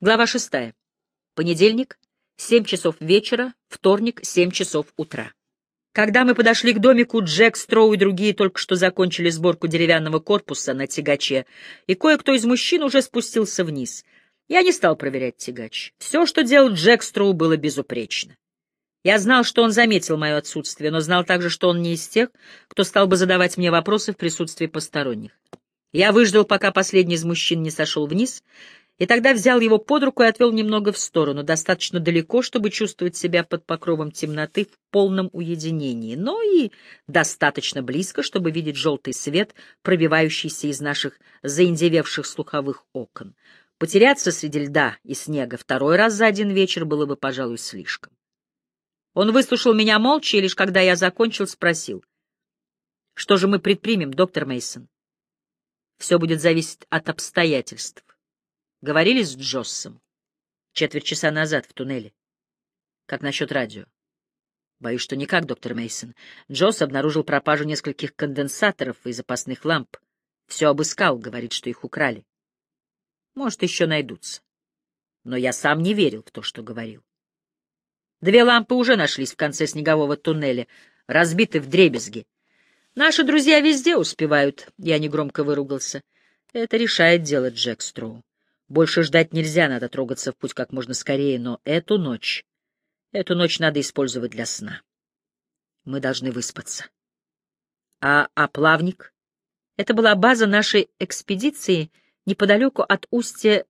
Глава шестая. Понедельник, семь часов вечера, вторник, семь часов утра. Когда мы подошли к домику, Джек, Строу и другие только что закончили сборку деревянного корпуса на тягаче, и кое-кто из мужчин уже спустился вниз. Я не стал проверять тягач. Все, что делал Джек Строу, было безупречно. Я знал, что он заметил мое отсутствие, но знал также, что он не из тех, кто стал бы задавать мне вопросы в присутствии посторонних. Я выждал, пока последний из мужчин не сошел вниз, и тогда взял его под руку и отвел немного в сторону, достаточно далеко, чтобы чувствовать себя под покровом темноты в полном уединении, но и достаточно близко, чтобы видеть желтый свет, пробивающийся из наших заиндевевших слуховых окон. Потеряться среди льда и снега второй раз за один вечер было бы, пожалуй, слишком. Он выслушал меня молча, и лишь когда я закончил, спросил. — Что же мы предпримем, доктор Мейсон? Все будет зависеть от обстоятельств. Говорили с Джоссом? Четверть часа назад в туннеле. Как насчет радио? Боюсь, что никак, доктор Мейсон. Джосс обнаружил пропажу нескольких конденсаторов и запасных ламп. Все обыскал, говорит, что их украли. Может, еще найдутся. Но я сам не верил в то, что говорил. Две лампы уже нашлись в конце снегового туннеля, разбиты в дребезги. Наши друзья везде успевают, я негромко выругался. Это решает дело Джек Строу. Больше ждать нельзя, надо трогаться в путь как можно скорее, но эту ночь, эту ночь надо использовать для сна. Мы должны выспаться. А, а плавник? Это была база нашей экспедиции неподалеку от устья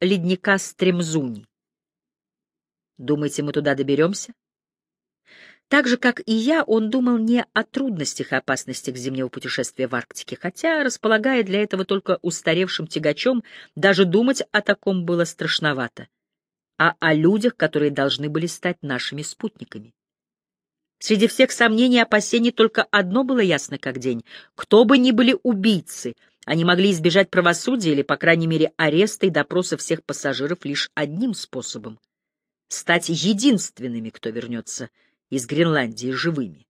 ледника Стремзуни. Думаете, мы туда доберемся? Так же, как и я, он думал не о трудностях и опасностях зимнего путешествия в Арктике, хотя, располагая для этого только устаревшим тягачом, даже думать о таком было страшновато, а о людях, которые должны были стать нашими спутниками. Среди всех сомнений и опасений только одно было ясно как день. Кто бы ни были убийцы, они могли избежать правосудия или, по крайней мере, ареста и допроса всех пассажиров лишь одним способом — стать единственными, кто вернется из Гренландии живыми.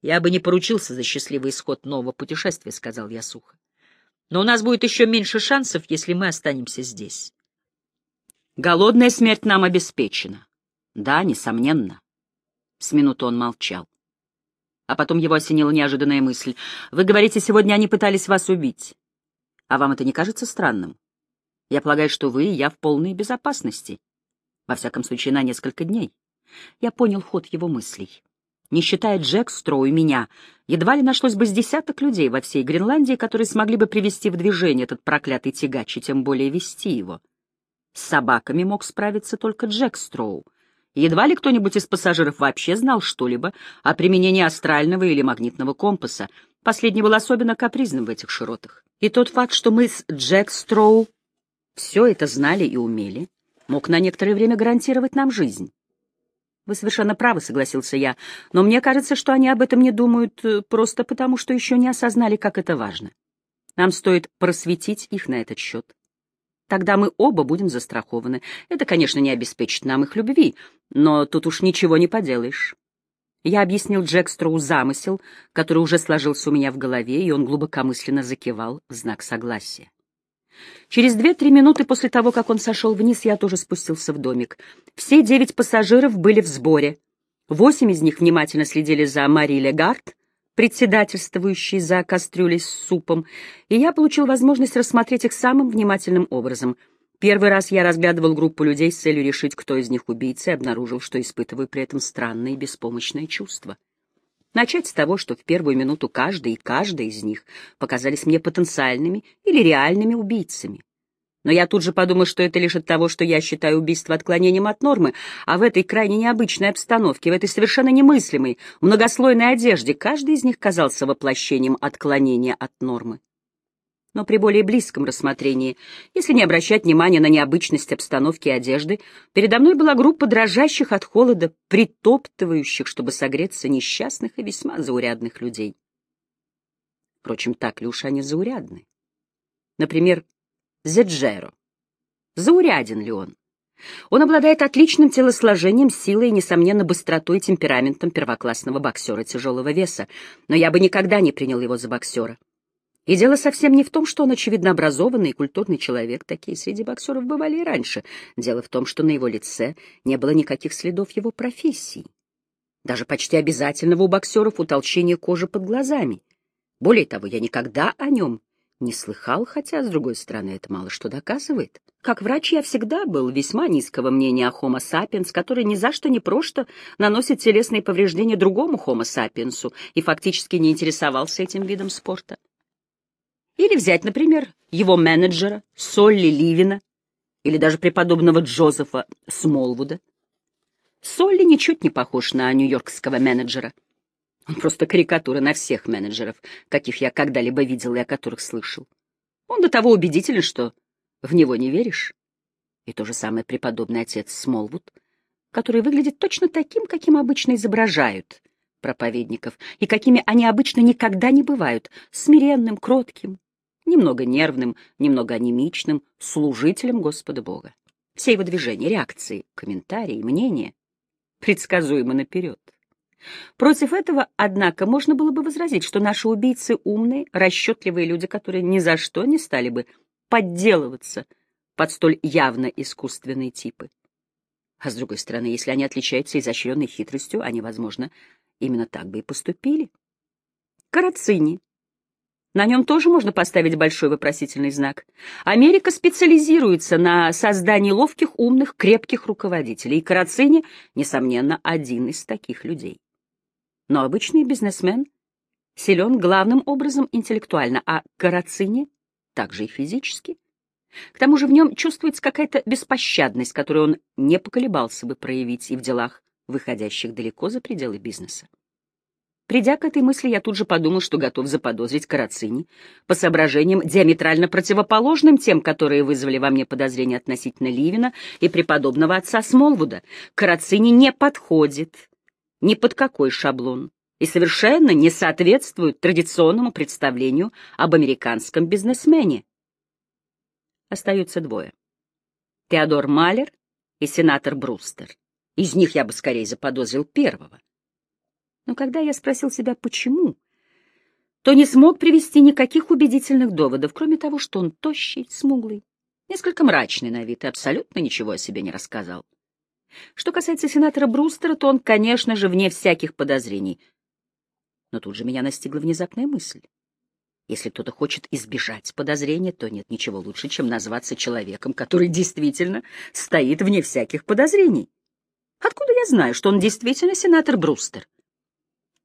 «Я бы не поручился за счастливый исход нового путешествия», — сказал я сухо. «Но у нас будет еще меньше шансов, если мы останемся здесь». «Голодная смерть нам обеспечена». «Да, несомненно». С минуту он молчал. А потом его осенила неожиданная мысль. «Вы говорите, сегодня они пытались вас убить. А вам это не кажется странным? Я полагаю, что вы и я в полной безопасности. Во всяком случае, на несколько дней». Я понял ход его мыслей. Не считая Джек, Строу и меня, едва ли нашлось бы с десяток людей во всей Гренландии, которые смогли бы привести в движение этот проклятый тягач и тем более вести его. С собаками мог справиться только Джек Строу. Едва ли кто-нибудь из пассажиров вообще знал что-либо о применении астрального или магнитного компаса. Последний был особенно капризным в этих широтах. И тот факт, что мы с Джек Строу все это знали и умели, мог на некоторое время гарантировать нам жизнь. Вы совершенно правы, согласился я, но мне кажется, что они об этом не думают э, просто потому, что еще не осознали, как это важно. Нам стоит просветить их на этот счет. Тогда мы оба будем застрахованы. Это, конечно, не обеспечит нам их любви, но тут уж ничего не поделаешь. Я объяснил Джекстроу замысел, который уже сложился у меня в голове, и он глубокомысленно закивал в знак согласия. Через две-три минуты после того, как он сошел вниз, я тоже спустился в домик. Все девять пассажиров были в сборе. Восемь из них внимательно следили за Мари Легард, председательствующей за кастрюлей с супом, и я получил возможность рассмотреть их самым внимательным образом. Первый раз я разглядывал группу людей с целью решить, кто из них убийца, и обнаружил, что испытываю при этом странные беспомощные чувства. Начать с того, что в первую минуту каждый и каждая из них показались мне потенциальными или реальными убийцами. Но я тут же подумал, что это лишь от того, что я считаю убийство отклонением от нормы, а в этой крайне необычной обстановке, в этой совершенно немыслимой, многослойной одежде, каждый из них казался воплощением отклонения от нормы но при более близком рассмотрении, если не обращать внимания на необычность обстановки и одежды, передо мной была группа дрожащих от холода, притоптывающих, чтобы согреться несчастных и весьма заурядных людей. Впрочем, так ли уж они заурядны? Например, Зеджеро. Зауряден ли он? Он обладает отличным телосложением, силой и, несомненно, быстротой и темпераментом первоклассного боксера тяжелого веса, но я бы никогда не принял его за боксера. И дело совсем не в том, что он, очевидно, образованный и культурный человек. Такие среди боксеров бывали и раньше. Дело в том, что на его лице не было никаких следов его профессии. Даже почти обязательного у боксеров утолщения кожи под глазами. Более того, я никогда о нем не слыхал, хотя, с другой стороны, это мало что доказывает. Как врач я всегда был весьма низкого мнения о Homo sapiens, который ни за что не просто наносит телесные повреждения другому Homo sapiens и фактически не интересовался этим видом спорта. Или взять, например, его менеджера Солли Ливина или даже преподобного Джозефа Смолвуда. Солли ничуть не похож на нью-йоркского менеджера. Он просто карикатура на всех менеджеров, каких я когда-либо видел и о которых слышал. Он до того убедителен, что в него не веришь. И то же самое преподобный отец Смолвуд, который выглядит точно таким, каким обычно изображают проповедников, и какими они обычно никогда не бывают, смиренным, кротким, немного нервным, немного анемичным, служителем Господа Бога. Все его движения, реакции, комментарии, мнения предсказуемы наперед. Против этого, однако, можно было бы возразить, что наши убийцы умные, расчетливые люди, которые ни за что не стали бы подделываться под столь явно искусственные типы. А с другой стороны, если они отличаются изощренной хитростью, они, возможно, именно так бы и поступили. Карацини на нем тоже можно поставить большой вопросительный знак. Америка специализируется на создании ловких, умных, крепких руководителей, и Карацини, несомненно, один из таких людей. Но обычный бизнесмен силен главным образом интеллектуально, а Карацини также и физически. К тому же в нем чувствуется какая-то беспощадность, которую он не поколебался бы проявить и в делах, выходящих далеко за пределы бизнеса. Придя к этой мысли, я тут же подумал, что готов заподозрить Карацини по соображениям диаметрально противоположным тем, которые вызвали во мне подозрения относительно Ливина и преподобного отца Смолвуда. Карацини не подходит ни под какой шаблон и совершенно не соответствует традиционному представлению об американском бизнесмене. Остаются двое. Теодор Малер и сенатор Брустер. Из них я бы скорее заподозрил первого. Но когда я спросил себя, почему, то не смог привести никаких убедительных доводов, кроме того, что он тощий, смуглый, несколько мрачный на вид и абсолютно ничего о себе не рассказал. Что касается сенатора Брустера, то он, конечно же, вне всяких подозрений. Но тут же меня настигла внезапная мысль. Если кто-то хочет избежать подозрения, то нет ничего лучше, чем назваться человеком, который действительно стоит вне всяких подозрений. Откуда я знаю, что он действительно сенатор Брустер?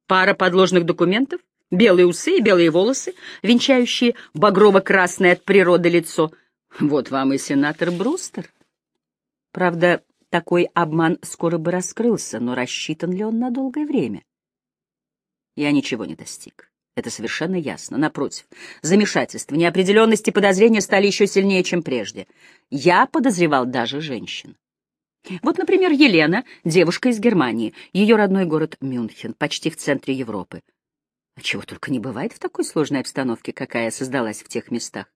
Пара подложных документов, белые усы и белые волосы, венчающие багрово-красное от природы лицо. Вот вам и сенатор Брустер. Правда, такой обман скоро бы раскрылся, но рассчитан ли он на долгое время? Я ничего не достиг. Это совершенно ясно. Напротив, замешательство, неопределенность и подозрения стали еще сильнее, чем прежде. Я подозревал даже женщин. Вот, например, Елена, девушка из Германии, ее родной город Мюнхен, почти в центре Европы. А чего только не бывает в такой сложной обстановке, какая создалась в тех местах.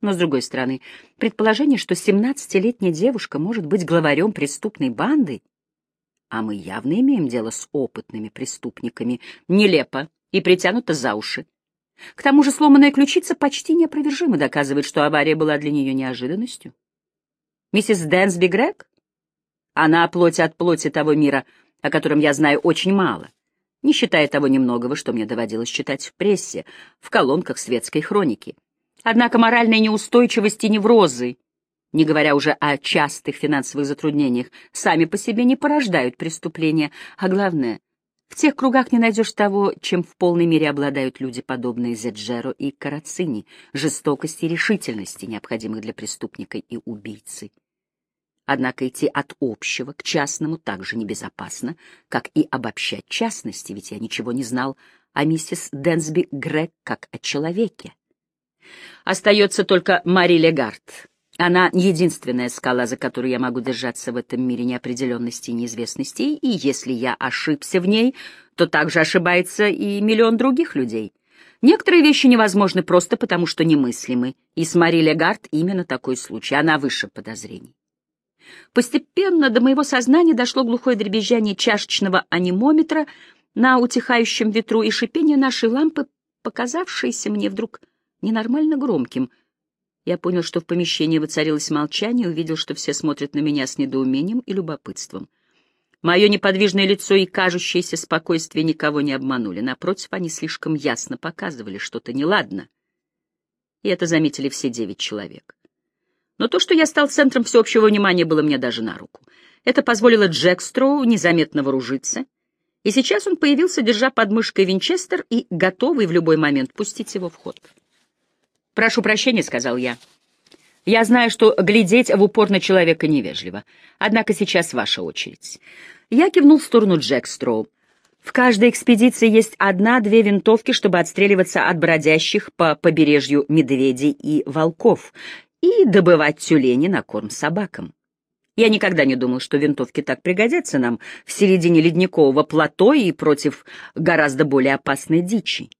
Но, с другой стороны, предположение, что 17-летняя девушка может быть главарем преступной банды, а мы явно имеем дело с опытными преступниками, нелепо и притянуто за уши. К тому же сломанная ключица почти неопровержимо доказывает, что авария была для нее неожиданностью. Миссис Дэнсби Грег она плоть от плоти того мира, о котором я знаю очень мало, не считая того немногого, что мне доводилось читать в прессе, в колонках светской хроники. Однако моральная неустойчивость и неврозы, не говоря уже о частых финансовых затруднениях, сами по себе не порождают преступления, а главное, в тех кругах не найдешь того, чем в полной мере обладают люди, подобные Зеджеро и Карацини, жестокости и решительности, необходимых для преступника и убийцы. Однако идти от общего к частному так же небезопасно, как и обобщать частности, ведь я ничего не знал о миссис Денсби Грег как о человеке. Остается только Мари Легард. Она единственная скала, за которую я могу держаться в этом мире неопределенности и неизвестности, и если я ошибся в ней, то также ошибается и миллион других людей. Некоторые вещи невозможны просто потому, что немыслимы, и с Мари Легард именно такой случай, она выше подозрений. Постепенно до моего сознания дошло глухое дребезжание чашечного анимометра на утихающем ветру и шипение нашей лампы показавшееся мне вдруг ненормально громким. Я понял, что в помещении воцарилось молчание, увидел, что все смотрят на меня с недоумением и любопытством. Мое неподвижное лицо и кажущееся спокойствие никого не обманули. Напротив, они слишком ясно показывали что-то неладно. И это заметили все девять человек. Но то, что я стал центром всеобщего внимания, было мне даже на руку. Это позволило Джек Строу незаметно вооружиться, и сейчас он появился, держа под мышкой винчестер и готовый в любой момент пустить его в ход. «Прошу прощения», — сказал я. «Я знаю, что глядеть в упор на человека невежливо. Однако сейчас ваша очередь. Я кивнул в сторону Джекстроу. В каждой экспедиции есть одна-две винтовки, чтобы отстреливаться от бродящих по побережью медведей и волков и добывать тюлени на корм собакам. Я никогда не думал, что винтовки так пригодятся нам в середине ледникового плато и против гораздо более опасной дичи.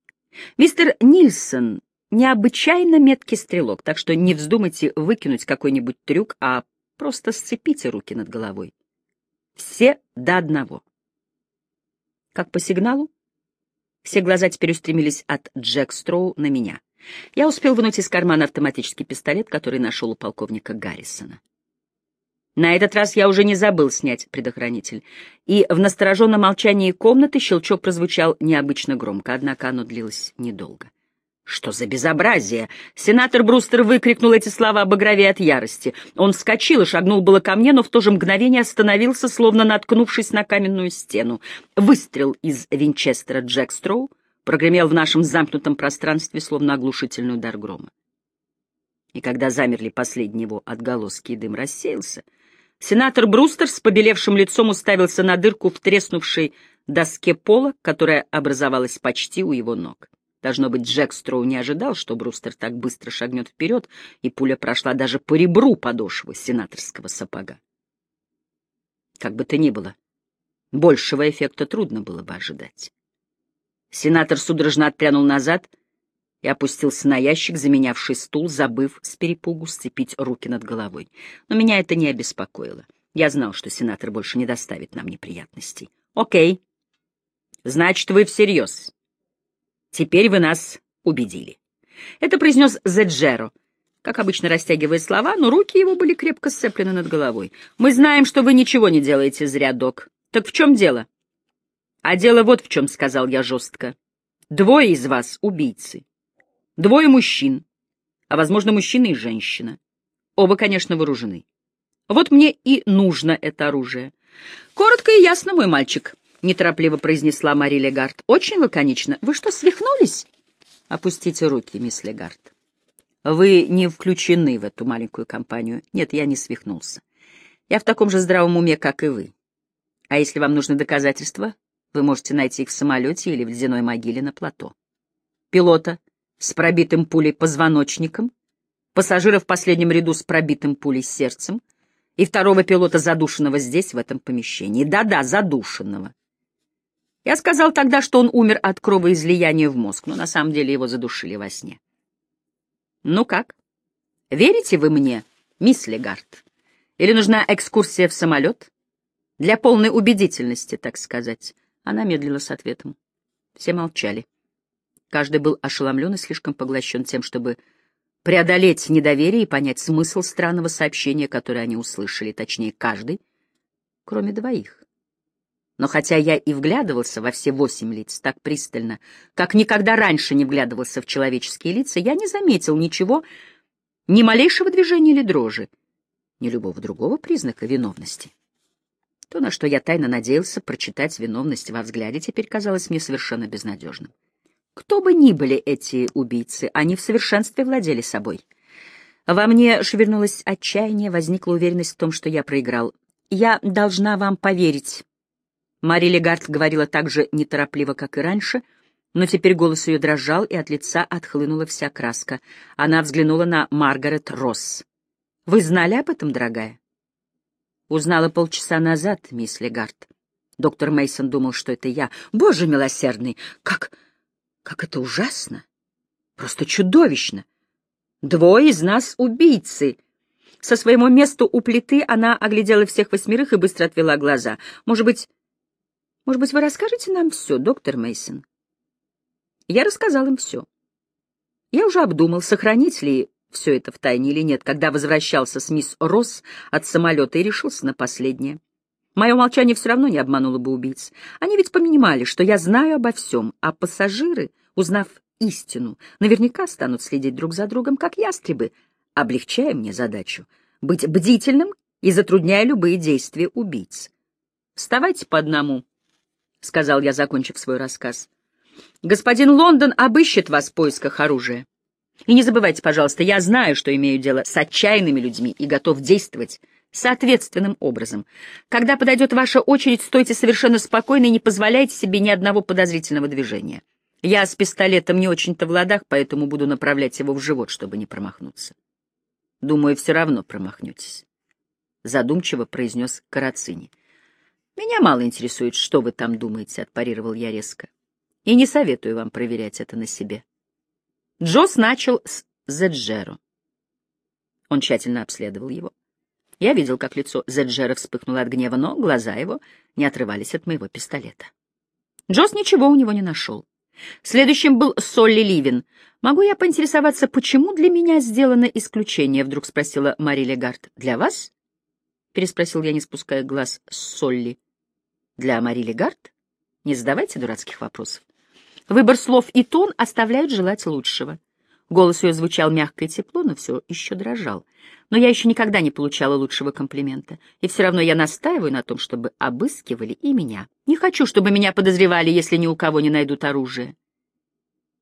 Мистер Нильсон необычайно меткий стрелок, так что не вздумайте выкинуть какой-нибудь трюк, а просто сцепите руки над головой. Все до одного. Как по сигналу? Все глаза теперь устремились от Джек Строу на меня. Я успел вынуть из кармана автоматический пистолет, который нашел у полковника Гаррисона. На этот раз я уже не забыл снять предохранитель, и в настороженном молчании комнаты щелчок прозвучал необычно громко, однако оно длилось недолго. Что за безобразие! Сенатор Брустер выкрикнул эти слова об багрове от ярости. Он вскочил и шагнул было ко мне, но в то же мгновение остановился, словно наткнувшись на каменную стену. Выстрел из винчестера Джек Строу прогремел в нашем замкнутом пространстве, словно оглушительный удар грома. И когда замерли последние его отголоски и дым рассеялся, сенатор Брустер с побелевшим лицом уставился на дырку в треснувшей доске пола, которая образовалась почти у его ног. Должно быть, Джек Строу не ожидал, что Брустер так быстро шагнет вперед, и пуля прошла даже по ребру подошвы сенаторского сапога. Как бы то ни было, большего эффекта трудно было бы ожидать. Сенатор судорожно отпрянул назад и опустился на ящик, заменявший стул, забыв с перепугу сцепить руки над головой. Но меня это не обеспокоило. Я знал, что сенатор больше не доставит нам неприятностей. «Окей. Значит, вы всерьез Теперь вы нас убедили. Это произнес Зеджеро, как обычно растягивая слова, но руки его были крепко сцеплены над головой. Мы знаем, что вы ничего не делаете зря, док. Так в чем дело? А дело вот в чем, сказал я жестко. Двое из вас — убийцы. Двое мужчин, а, возможно, мужчина и женщина. Оба, конечно, вооружены. Вот мне и нужно это оружие. Коротко и ясно, мой мальчик неторопливо произнесла Мари Легард. Очень лаконично. Вы что, свихнулись? Опустите руки, мисс Легард. Вы не включены в эту маленькую компанию. Нет, я не свихнулся. Я в таком же здравом уме, как и вы. А если вам нужны доказательства, вы можете найти их в самолете или в ледяной могиле на плато. Пилота с пробитым пулей позвоночником, пассажира в последнем ряду с пробитым пулей сердцем и второго пилота, задушенного здесь, в этом помещении. Да-да, задушенного. Я сказал тогда, что он умер от кровоизлияния в мозг, но на самом деле его задушили во сне. Ну как? Верите вы мне, мисс Легард? Или нужна экскурсия в самолет? Для полной убедительности, так сказать. Она медлила с ответом. Все молчали. Каждый был ошеломлен и слишком поглощен тем, чтобы преодолеть недоверие и понять смысл странного сообщения, которое они услышали, точнее, каждый, кроме двоих. Но хотя я и вглядывался во все восемь лиц так пристально, как никогда раньше не вглядывался в человеческие лица, я не заметил ничего, ни малейшего движения или дрожи, ни любого другого признака виновности. То, на что я тайно надеялся прочитать виновность во взгляде, теперь казалось мне совершенно безнадежным. Кто бы ни были эти убийцы, они в совершенстве владели собой. Во мне шевельнулось отчаяние, возникла уверенность в том, что я проиграл. «Я должна вам поверить», Мари Легард говорила так же неторопливо, как и раньше, но теперь голос ее дрожал, и от лица отхлынула вся краска. Она взглянула на Маргарет Росс. «Вы знали об этом, дорогая?» «Узнала полчаса назад, мисс Легард. Доктор Мейсон думал, что это я. Боже милосердный, как... как это ужасно! Просто чудовищно! Двое из нас убийцы!» Со своего места у плиты она оглядела всех восьмерых и быстро отвела глаза. «Может быть, может быть, вы расскажете нам все, доктор Мейсон? Я рассказал им все. Я уже обдумал, сохранить ли все это в тайне или нет, когда возвращался с мисс Росс от самолета и решился на последнее. Мое молчание все равно не обмануло бы убийц. Они ведь понимали, что я знаю обо всем, а пассажиры, узнав истину, наверняка станут следить друг за другом, как ястребы, облегчая мне задачу быть бдительным и затрудняя любые действия убийц. «Вставайте по одному», — сказал я, закончив свой рассказ. «Господин Лондон обыщет вас в поисках оружия. И не забывайте, пожалуйста, я знаю, что имею дело с отчаянными людьми и готов действовать соответственным образом. Когда подойдет ваша очередь, стойте совершенно спокойно и не позволяйте себе ни одного подозрительного движения. Я с пистолетом не очень-то в ладах, поэтому буду направлять его в живот, чтобы не промахнуться. Думаю, все равно промахнетесь. Задумчиво произнес Карацини. Меня мало интересует, что вы там думаете, отпарировал я резко. И не советую вам проверять это на себе. Джос начал с Зеджеро. Он тщательно обследовал его. Я видел, как лицо Зеджера вспыхнуло от гнева, но глаза его не отрывались от моего пистолета. Джос ничего у него не нашел. Следующим был Солли Ливин. «Могу я поинтересоваться, почему для меня сделано исключение?» — вдруг спросила Мари Легард. «Для вас?» — переспросил я, не спуская глаз с Солли. «Для Мари Легард? Не задавайте дурацких вопросов. Выбор слов и тон оставляют желать лучшего. Голос ее звучал мягко и тепло, но все еще дрожал. Но я еще никогда не получала лучшего комплимента. И все равно я настаиваю на том, чтобы обыскивали и меня. Не хочу, чтобы меня подозревали, если ни у кого не найдут оружие.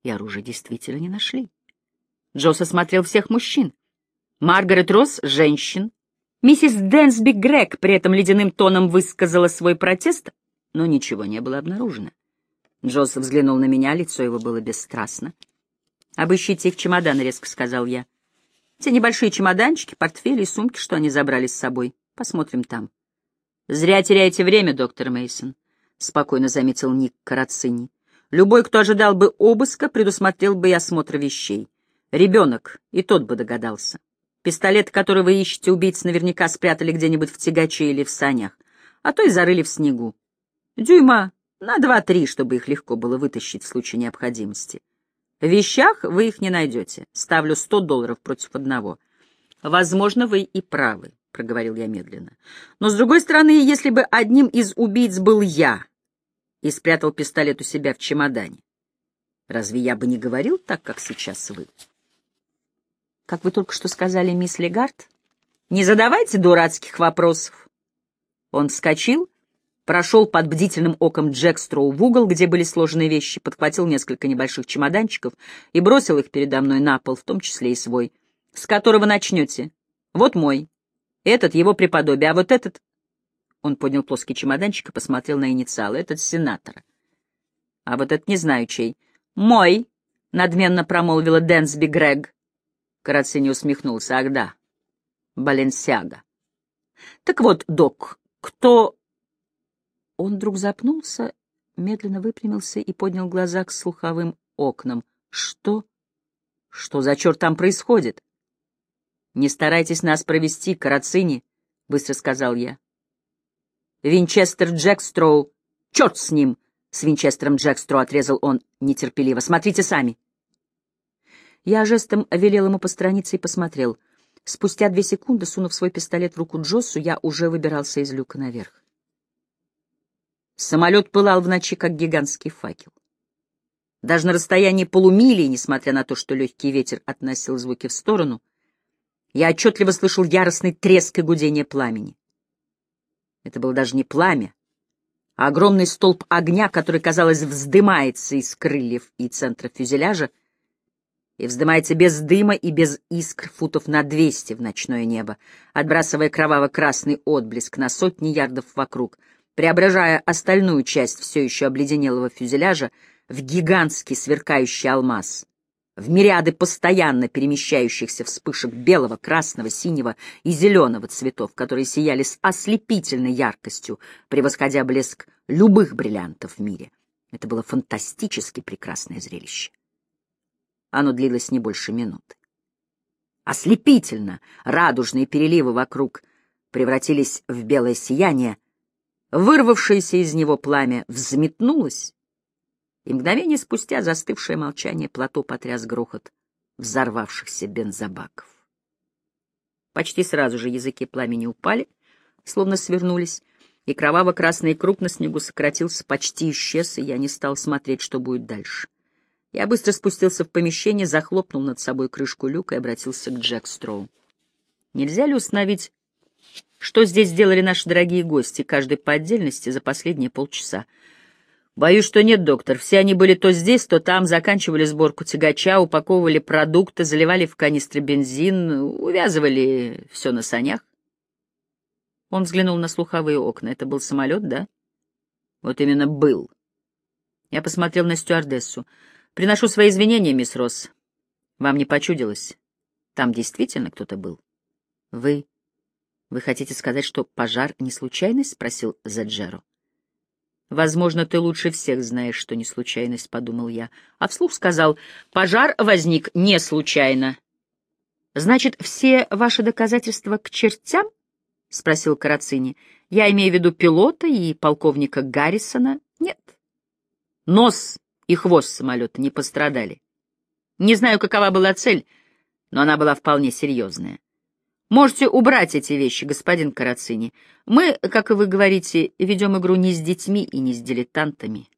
И оружие действительно не нашли. Джосс осмотрел всех мужчин. Маргарет Росс — женщин. Миссис Дэнсби Грег при этом ледяным тоном высказала свой протест, но ничего не было обнаружено. Джосс взглянул на меня, лицо его было бесстрастно. «Обыщите их чемоданы», — резко сказал я. «Те небольшие чемоданчики, портфели и сумки, что они забрали с собой. Посмотрим там». «Зря теряете время, доктор Мейсон, спокойно заметил Ник Карацини. «Любой, кто ожидал бы обыска, предусмотрел бы и осмотр вещей. Ребенок, и тот бы догадался. Пистолет, который вы ищете, убийц наверняка спрятали где-нибудь в тягаче или в санях, а то и зарыли в снегу. Дюйма на два-три, чтобы их легко было вытащить в случае необходимости. В вещах вы их не найдете. Ставлю сто долларов против одного. Возможно, вы и правы, — проговорил я медленно. Но, с другой стороны, если бы одним из убийц был я и спрятал пистолет у себя в чемодане, разве я бы не говорил так, как сейчас вы? Как вы только что сказали, мисс Легард, не задавайте дурацких вопросов. Он вскочил прошел под бдительным оком Джекстроу в угол, где были сложены вещи, подхватил несколько небольших чемоданчиков и бросил их передо мной на пол, в том числе и свой. «С которого начнете? Вот мой. Этот его преподобие, а вот этот...» Он поднял плоский чемоданчик и посмотрел на инициалы. «Этот сенатора. А вот этот не знаю чей. Мой!» — надменно промолвила Дэнсби Грег. Карацини усмехнулся. «Ах да, Баленсиага. Так вот, док, кто он вдруг запнулся, медленно выпрямился и поднял глаза к слуховым окнам. «Что? Что за черт там происходит?» «Не старайтесь нас провести, Карацини», — быстро сказал я. «Винчестер Джекстроу! Черт с ним!» С Винчестером Джекстроу отрезал он нетерпеливо. «Смотрите сами!» Я жестом велел ему посторониться и посмотрел. Спустя две секунды, сунув свой пистолет в руку Джоссу, я уже выбирался из люка наверх. Самолет пылал в ночи, как гигантский факел. Даже на расстоянии полумили, несмотря на то, что легкий ветер относил звуки в сторону, я отчетливо слышал яростный треск и гудение пламени. Это было даже не пламя, а огромный столб огня, который, казалось, вздымается из крыльев и центра фюзеляжа, и вздымается без дыма и без искр футов на двести в ночное небо, отбрасывая кроваво-красный отблеск на сотни ярдов вокруг — преображая остальную часть все еще обледенелого фюзеляжа в гигантский сверкающий алмаз, в мириады постоянно перемещающихся вспышек белого, красного, синего и зеленого цветов, которые сияли с ослепительной яркостью, превосходя блеск любых бриллиантов в мире. Это было фантастически прекрасное зрелище. Оно длилось не больше минуты. Ослепительно радужные переливы вокруг превратились в белое сияние, Вырвавшееся из него пламя взметнулось И мгновение спустя застывшее молчание плато потряс грохот взорвавшихся бензобаков. Почти сразу же языки пламени упали, словно свернулись, и кроваво-красный круг на снегу сократился, почти исчез, и я не стал смотреть, что будет дальше. Я быстро спустился в помещение, захлопнул над собой крышку люка и обратился к Джек Строу. Нельзя ли установить, что здесь сделали наши дорогие гости, каждый по отдельности, за последние полчаса? Боюсь, что нет, доктор. Все они были то здесь, то там, заканчивали сборку тягача, упаковывали продукты, заливали в канистры бензин, увязывали все на санях. Он взглянул на слуховые окна. Это был самолет, да? Вот именно был. Я посмотрел на стюардессу. Приношу свои извинения, мисс Росс. Вам не почудилось? Там действительно кто-то был? Вы... Вы хотите сказать, что пожар не случайность? Спросил Заджеро. Возможно, ты лучше всех знаешь, что не случайность, подумал я. А вслух сказал, пожар возник не случайно. Значит, все ваши доказательства к чертям? спросил Карацини. Я имею в виду пилота и полковника Гаррисона? Нет. Нос и хвост самолета не пострадали. Не знаю, какова была цель, но она была вполне серьезная. Можете убрать эти вещи, господин Карацини. Мы, как и вы говорите, ведем игру не с детьми и не с дилетантами.